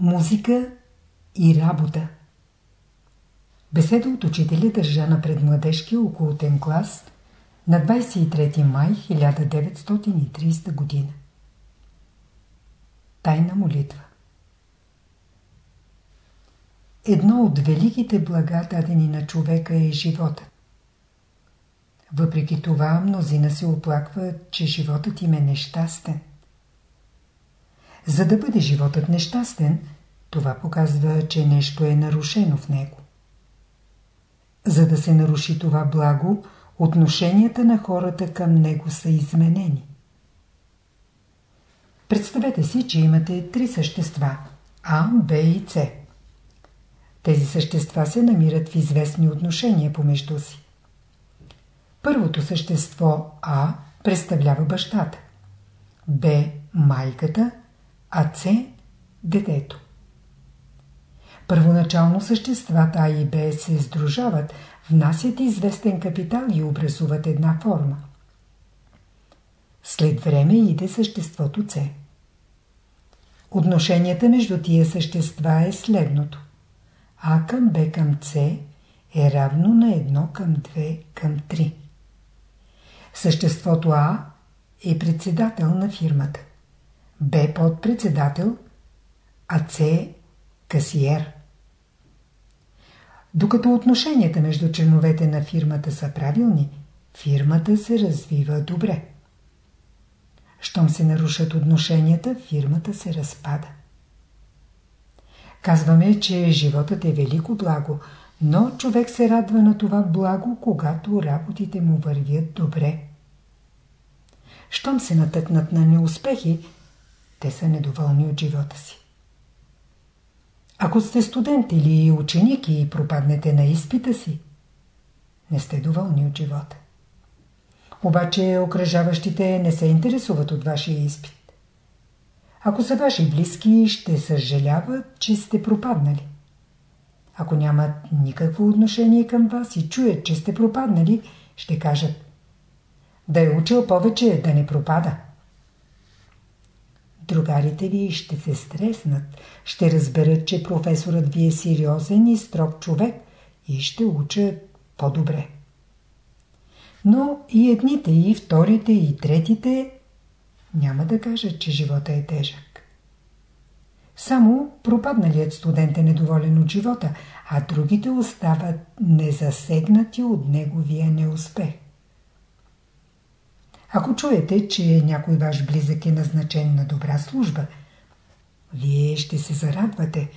Музика и работа Беседа от учителя държа на предмладежкия околотен клас на 23 май 1930 година. Тайна молитва Едно от великите блага дадени на човека е живота. Въпреки това мнозина се оплакват, че животът им е нещастен. За да бъде животът нещастен, това показва, че нещо е нарушено в него. За да се наруши това благо, отношенията на хората към него са изменени. Представете си, че имате три същества – А, Б и С. Тези същества се намират в известни отношения помежду си. Първото същество А представлява бащата, Б – майката, а С – детето. Първоначално съществата А и Б се сдружават, внасят известен капитал и образуват една форма. След време иде съществото С. Отношенията между тия същества е следното. А към Б към С е равно на 1 към 2 към 3. Съществото А е председател на фирмата. Б подпредседател, а С касиер. Докато отношенията между членовете на фирмата са правилни, фирмата се развива добре. Щом се нарушат отношенията, фирмата се разпада. Казваме, че животът е велико благо, но човек се радва на това благо, когато работите му вървят добре. Щом се натъкнат на неуспехи, те са недоволни от живота си. Ако сте студент или ученик и пропаднете на изпита си, не сте доволни от живота. Обаче окръжаващите не се интересуват от вашия изпит. Ако са ваши близки, ще съжаляват, че сте пропаднали. Ако нямат никакво отношение към вас и чуят, че сте пропаднали, ще кажат да е учил повече, да не пропада. Другарите ви ще се стреснат, ще разберат, че професорът ви е сериозен и строг човек и ще учат по-добре. Но и едните, и вторите, и третите няма да кажат, че живота е тежък. Само пропадналият студент е недоволен от живота, а другите остават незасегнати от неговия неуспех. Ако чуете, че някой ваш близък е назначен на добра служба, вие ще се зарадвате,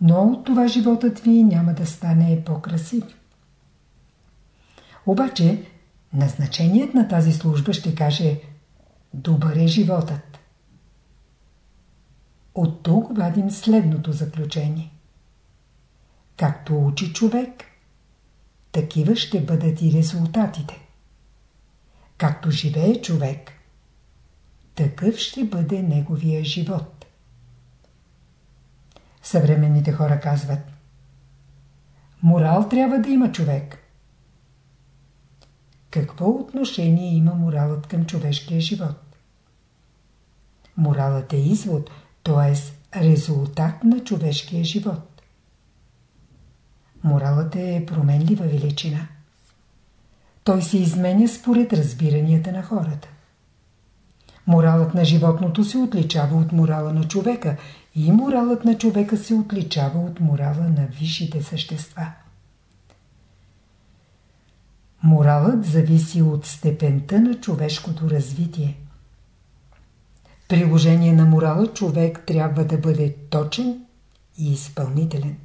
но от това животът ви няма да стане по-красив. Обаче, назначеният на тази служба ще каже Добър е животът. От тук вадим следното заключение. Както учи човек, такива ще бъдат и резултатите. Както живее човек, такъв ще бъде неговия живот. Съвременните хора казват Морал трябва да има човек. Какво отношение има моралът към човешкия живот? Моралът е извод, т.е. резултат на човешкия живот. Моралът е променлива величина. Той се изменя според разбиранията на хората. Моралът на животното се отличава от морала на човека и моралът на човека се отличава от морала на висшите същества. Моралът зависи от степента на човешкото развитие. Приложение на морала човек трябва да бъде точен и изпълнителен.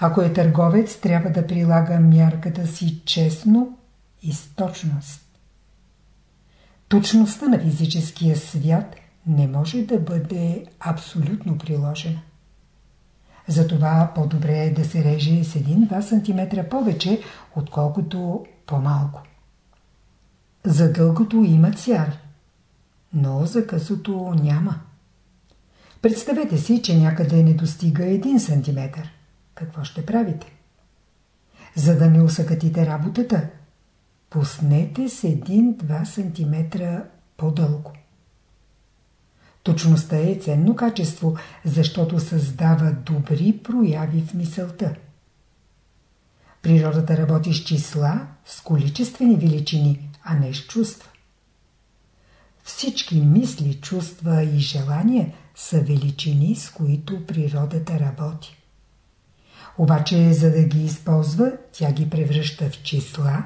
Ако е търговец, трябва да прилага мярката си честно и с точност. Точността на физическия свят не може да бъде абсолютно приложена. Затова по-добре е да се реже с 1-2 см повече, отколкото по-малко. За дългото има цяр, но за късото няма. Представете си, че някъде не достига 1 см. Какво ще правите? За да не усъкатите работата, пуснете с 1-2 см по-дълго. Точността е ценно качество, защото създава добри прояви в мисълта. Природата работи с числа, с количествени величини, а не с чувства. Всички мисли, чувства и желания са величини, с които природата работи. Обаче, за да ги използва, тя ги превръща в числа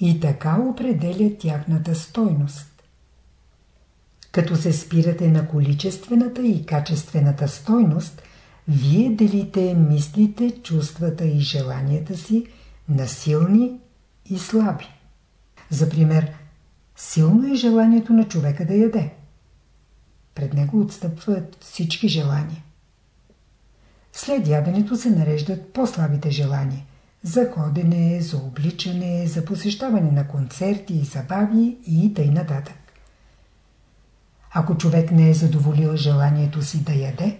и така определя тяхната стойност. Като се спирате на количествената и качествената стойност, вие делите мислите, чувствата и желанията си на силни и слаби. За пример, силно е желанието на човека да яде. Пред него отстъпват всички желания. След яденето се нареждат по-слабите желания – за ходене, за обличане, за посещаване на концерти и забави и тъй нататък. Ако човек не е задоволил желанието си да яде,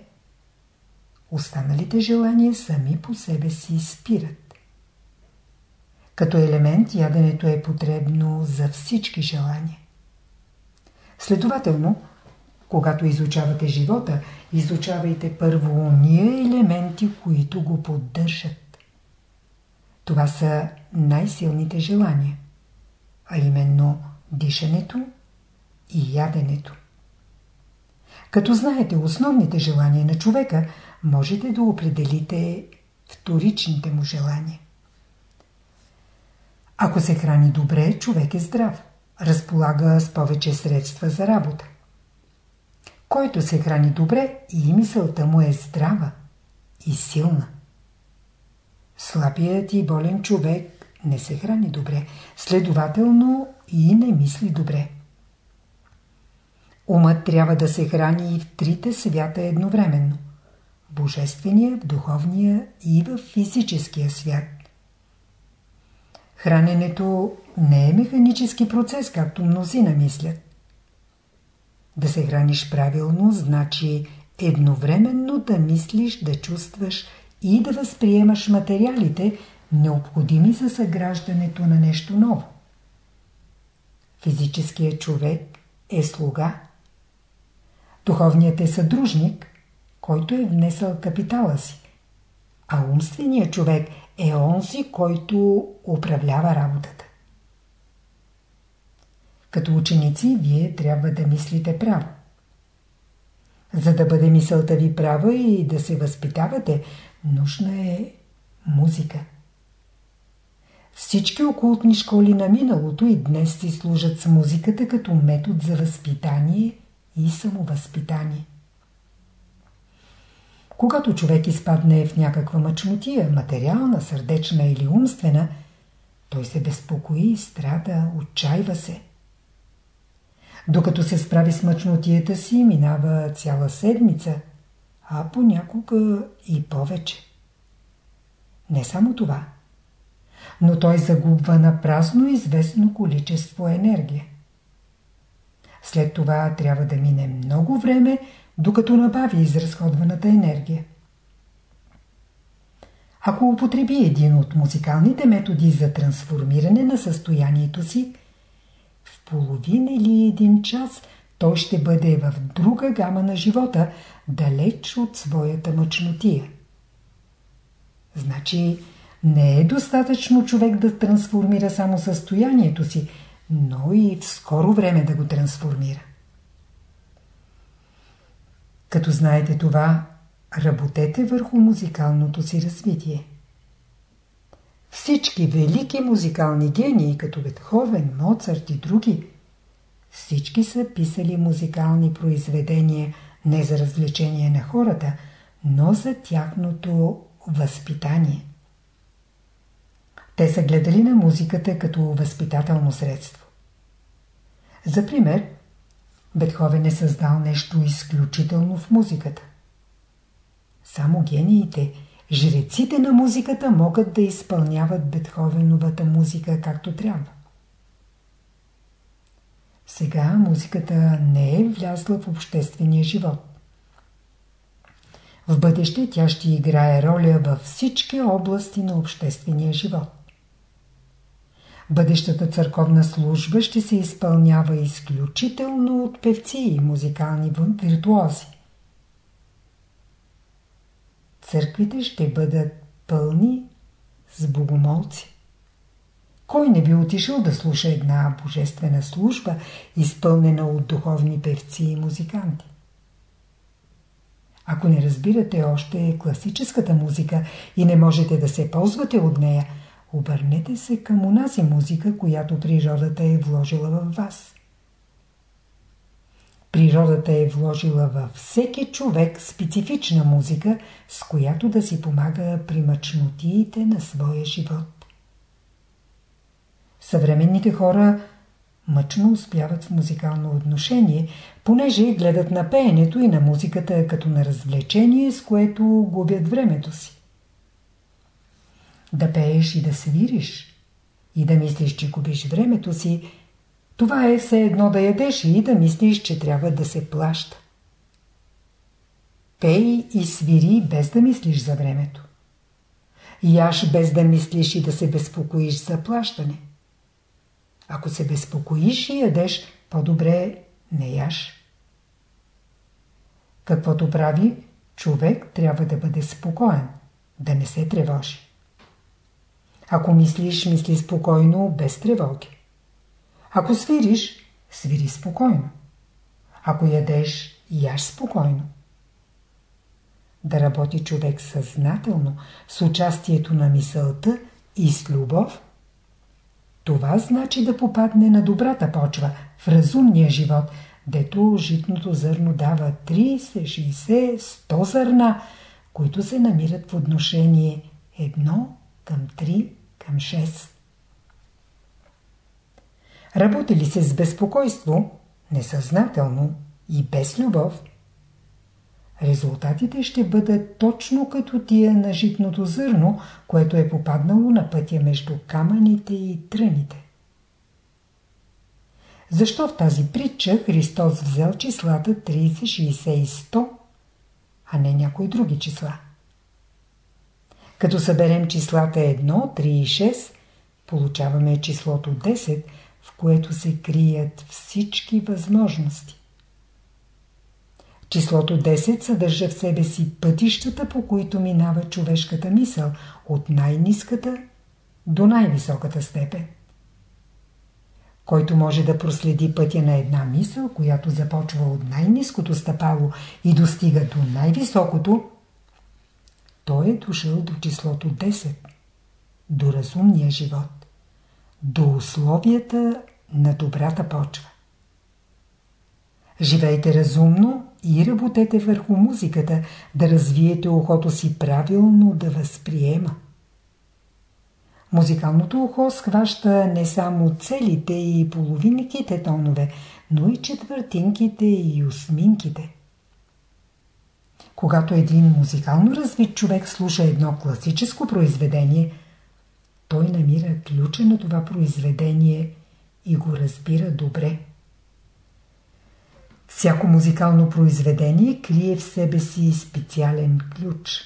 останалите желания сами по себе си спират. Като елемент яденето е потребно за всички желания. Следователно, когато изучавате живота, изучавайте първо уния елементи, които го поддържат. Това са най-силните желания, а именно дишането и яденето. Като знаете основните желания на човека, можете да определите вторичните му желания. Ако се храни добре, човек е здрав. Разполага с повече средства за работа. Който се храни добре и мисълта му е здрава и силна. Слабият и болен човек не се храни добре, следователно и не мисли добре. Умът трябва да се храни и в трите свята едновременно. Божествения, в духовния и в физическия свят. Храненето не е механически процес, както мнозина мислят. Да се храниш правилно, значи едновременно да мислиш, да чувстваш и да възприемаш материалите, необходими за съграждането на нещо ново. Физическият човек е слуга. Духовният е съдружник, който е внесъл капитала си, а умственият човек е онзи, който управлява работата. Като ученици, вие трябва да мислите право. За да бъде мисълта ви права и да се възпитавате, нужна е музика. Всички окултни школи на миналото и днес си служат с музиката като метод за възпитание и самовъзпитание. Когато човек изпадне в някаква мъчнотия, материална, сърдечна или умствена, той се безпокои, страда, отчаива се. Докато се справи с мъчнотията си, минава цяла седмица, а понякога и повече. Не само това, но той загубва на празно известно количество енергия. След това трябва да мине много време, докато набави изразходваната енергия. Ако употреби един от музикалните методи за трансформиране на състоянието си, половин или един час той ще бъде в друга гама на живота, далеч от своята мъчнотия. Значи не е достатъчно човек да трансформира само състоянието си, но и в скоро време да го трансформира. Като знаете това, работете върху музикалното си развитие. Всички велики музикални гении, като Бетховен, Моцарт и други, всички са писали музикални произведения не за развлечение на хората, но за тяхното възпитание. Те са гледали на музиката като възпитателно средство. За пример, Бетховен е създал нещо изключително в музиката. Само гениите, жреците на музиката могат да изпълняват Бетховеновата музика както трябва. Сега музиката не е влязла в обществения живот. В бъдеще тя ще играе роля във всички области на обществения живот. бъдещата църковна служба ще се изпълнява изключително от певци и музикални виртуози. Църквите ще бъдат пълни с богомолци. Кой не би отишъл да слуша една божествена служба, изпълнена от духовни певци и музиканти? Ако не разбирате още класическата музика и не можете да се ползвате от нея, обърнете се към унази музика, която природата е вложила в вас. Природата е вложила във всеки човек специфична музика, с която да си помага при мъчнотиите на своя живот. Съвременните хора мъчно успяват в музикално отношение, понеже гледат на пеенето и на музиката като на развлечение, с което губят времето си. Да пееш и да свириш, и да мислиш, че губиш времето си, това е все едно да ядеш и да мислиш, че трябва да се плаща. Пей и свири без да мислиш за времето. Яш без да мислиш и да се безпокоиш за плащане. Ако се безпокоиш и ядеш, по-добре не яш. Каквото прави, човек трябва да бъде спокоен, да не се тревожи. Ако мислиш, мисли спокойно, без тревоги. Ако свириш, свири спокойно. Ако ядеш, яш спокойно. Да работи човек съзнателно, с участието на мисълта и с любов, това значи да попадне на добрата почва, в разумния живот, дето житното зърно дава 30, 60, 100 зърна, които се намират в отношение 1 към 3 към 6. Работи ли се с безпокойство, несъзнателно и без любов, резултатите ще бъдат точно като тия на житното зърно, което е попаднало на пътя между камъните и тръните. Защо в тази притча Христос взел числата 30, 60 и 100, а не някои други числа? Като съберем числата 1, 3 и 6, получаваме числото 10, в което се крият всички възможности. Числото 10 съдържа в себе си пътищата, по които минава човешката мисъл от най-низката до най-високата степен. Който може да проследи пътя на една мисъл, която започва от най-низкото стъпало и достига до най-високото, той е дошъл до числото 10, до разумния живот, до условията на добрата почва. Живейте разумно и работете върху музиката, да развиете ухото си правилно да възприема. Музикалното ухо схваща не само целите и половинките тонове, но и четвъртинките и осминките. Когато един музикално развит човек слуша едно класическо произведение, той намира ключа на това произведение и го разбира добре. Всяко музикално произведение крие в себе си специален ключ.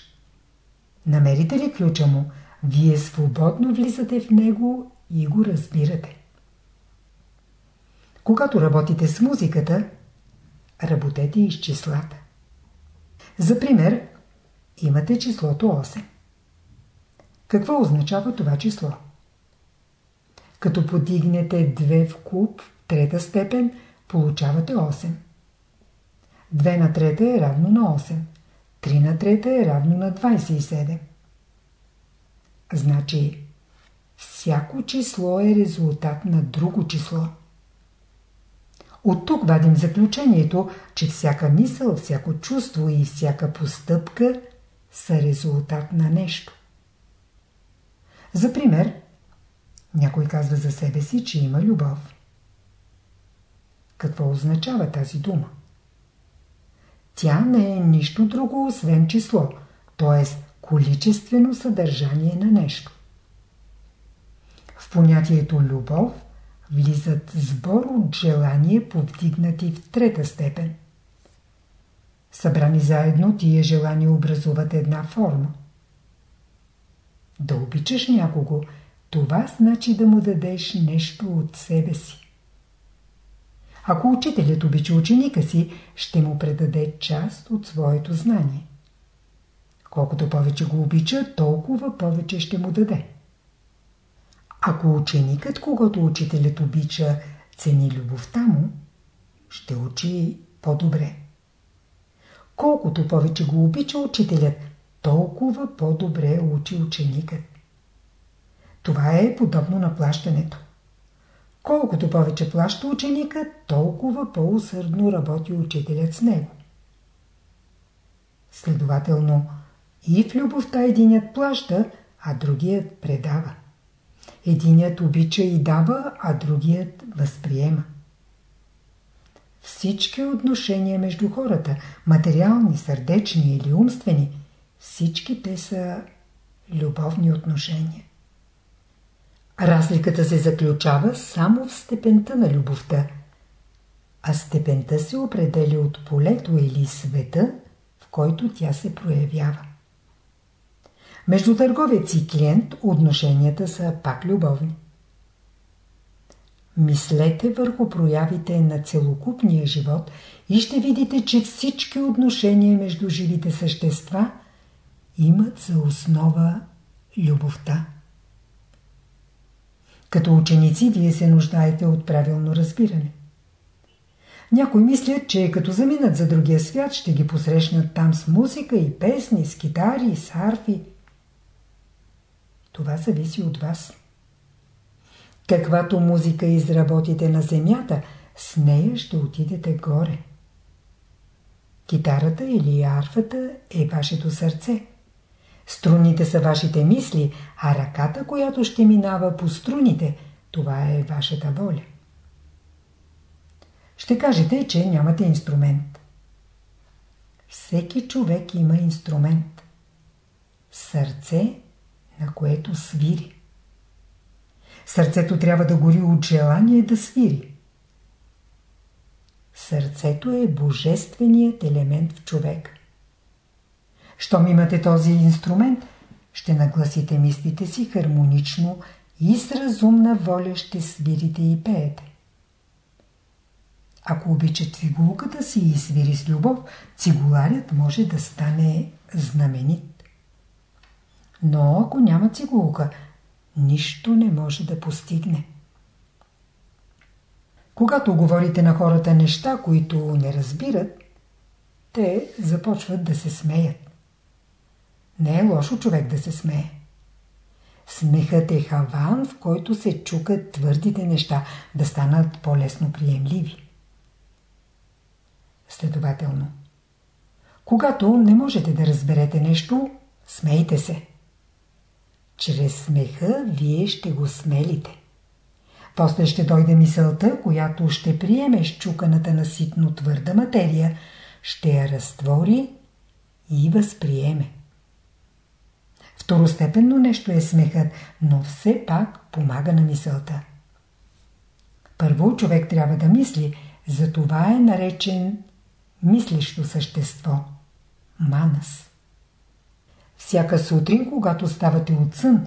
Намерите ли ключа му, вие свободно влизате в него и го разбирате. Когато работите с музиката, работете и с числата. За пример, имате числото 8. Какво означава това число? Като подигнете 2 в куб, трета степен, получавате 8. 2 на трета е равно на 8. 3 на трета е равно на 27. Значи, всяко число е резултат на друго число. От тук вадим заключението, че всяка мисъл, всяко чувство и всяка постъпка са резултат на нещо. За пример, някой казва за себе си, че има любов. Какво означава тази дума? Тя не е нищо друго, освен число, т.е. количествено съдържание на нещо. В понятието любов влизат сбор от желания, повдигнати в трета степен. Събрани заедно, тия желания образуват една форма. Да обичаш някого, това значи да му дадеш нещо от себе си. Ако учителят обича ученика си, ще му предаде част от своето знание. Колкото повече го обича, толкова повече ще му даде. Ако ученикът, когато учителят обича, цени любовта му, ще учи по-добре. Колкото повече го обича учителят, толкова по-добре учи ученикът. Това е подобно на плащането. Колкото повече плаща ученикът, толкова по-усърдно работи учителят с него. Следователно, и в любовта единият плаща, а другият предава. Единият обича и дава, а другият възприема. Всички отношения между хората, материални, сърдечни или умствени, всички те са любовни отношения. Разликата се заключава само в степента на любовта, а степента се определя от полето или света, в който тя се проявява. Между търговец и клиент отношенията са пак любовни. Мислете върху проявите на целокупния живот и ще видите, че всички отношения между живите същества имат за основа любовта. Като ученици вие се нуждаете от правилно разбиране. Някои мислят, че като заминат за другия свят, ще ги посрещнат там с музика и песни, с китари, с арфи. Това зависи от вас. Каквато музика изработите на земята, с нея ще отидете горе. Китарата или арфата е вашето сърце. Струните са вашите мисли, а ръката, която ще минава по струните, това е вашата воля. Ще кажете, че нямате инструмент. Всеки човек има инструмент. Сърце, на което свири. Сърцето трябва да гори от желание да свири. Сърцето е божественият елемент в човек. Щом имате този инструмент, ще нагласите мислите си хармонично и с разумна воля ще свирите и пеете. Ако обича цигулката си и свири с любов, цигуларят може да стане знаменит. Но ако няма цигулка, нищо не може да постигне. Когато говорите на хората неща, които не разбират, те започват да се смеят. Не е лошо човек да се смее. Смехът е хаван, в който се чукат твърдите неща, да станат по-лесно приемливи. Следователно, когато не можете да разберете нещо, смейте се. Чрез смеха вие ще го смелите. После ще дойде мисълта, която ще приеме щуканата на ситно твърда материя, ще я разтвори и възприеме. Второстепенно нещо е смехът, но все пак помага на мисълта. Първо човек трябва да мисли, за това е наречен мислещо същество – манас. Всяка сутрин, когато ставате от сън,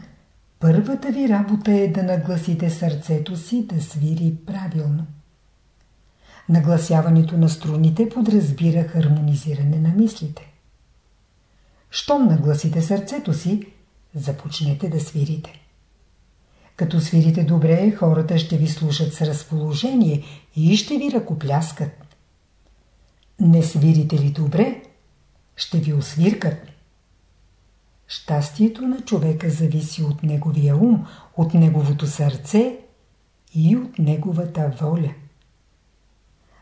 първата ви работа е да нагласите сърцето си да свири правилно. Нагласяването на струните подразбира хармонизиране на мислите. Щом нагласите сърцето си, започнете да свирите. Като свирите добре, хората ще ви слушат с разположение и ще ви ръкопляскат. Не свирите ли добре, ще ви освиркат. Щастието на човека зависи от неговия ум, от неговото сърце и от неговата воля.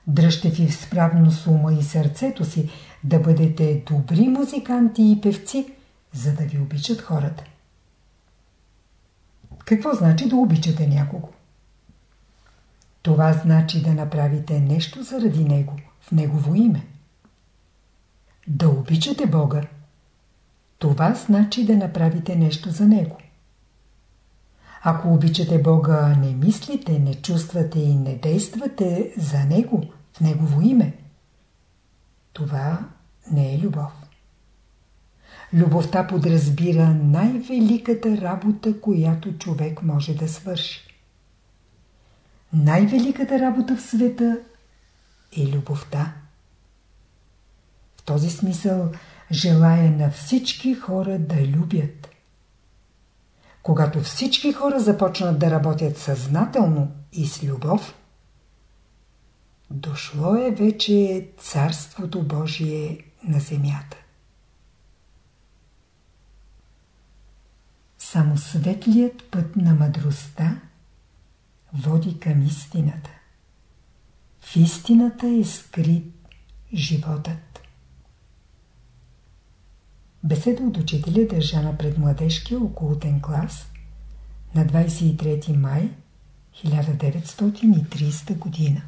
Дръжте ви в справност ума и сърцето си, да бъдете добри музиканти и певци, за да ви обичат хората. Какво значи да обичате някого? Това значи да направите нещо заради него, в негово име. Да обичате Бога. Това значи да направите нещо за Него. Ако обичате Бога, не мислите, не чувствате и не действате за Него, в Негово име, това не е любов. Любовта подразбира най-великата работа, която човек може да свърши. Най-великата работа в света е любовта. В този смисъл желая на всички хора да любят. Когато всички хора започнат да работят съзнателно и с любов, дошло е вече Царството Божие на земята. Само светлият път на мъдростта води към истината. В истината е скрит животът. Беседа от учителя държана пред младежкия окултен клас на 23 май 1930 година.